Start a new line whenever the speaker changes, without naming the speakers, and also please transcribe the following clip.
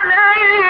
عليه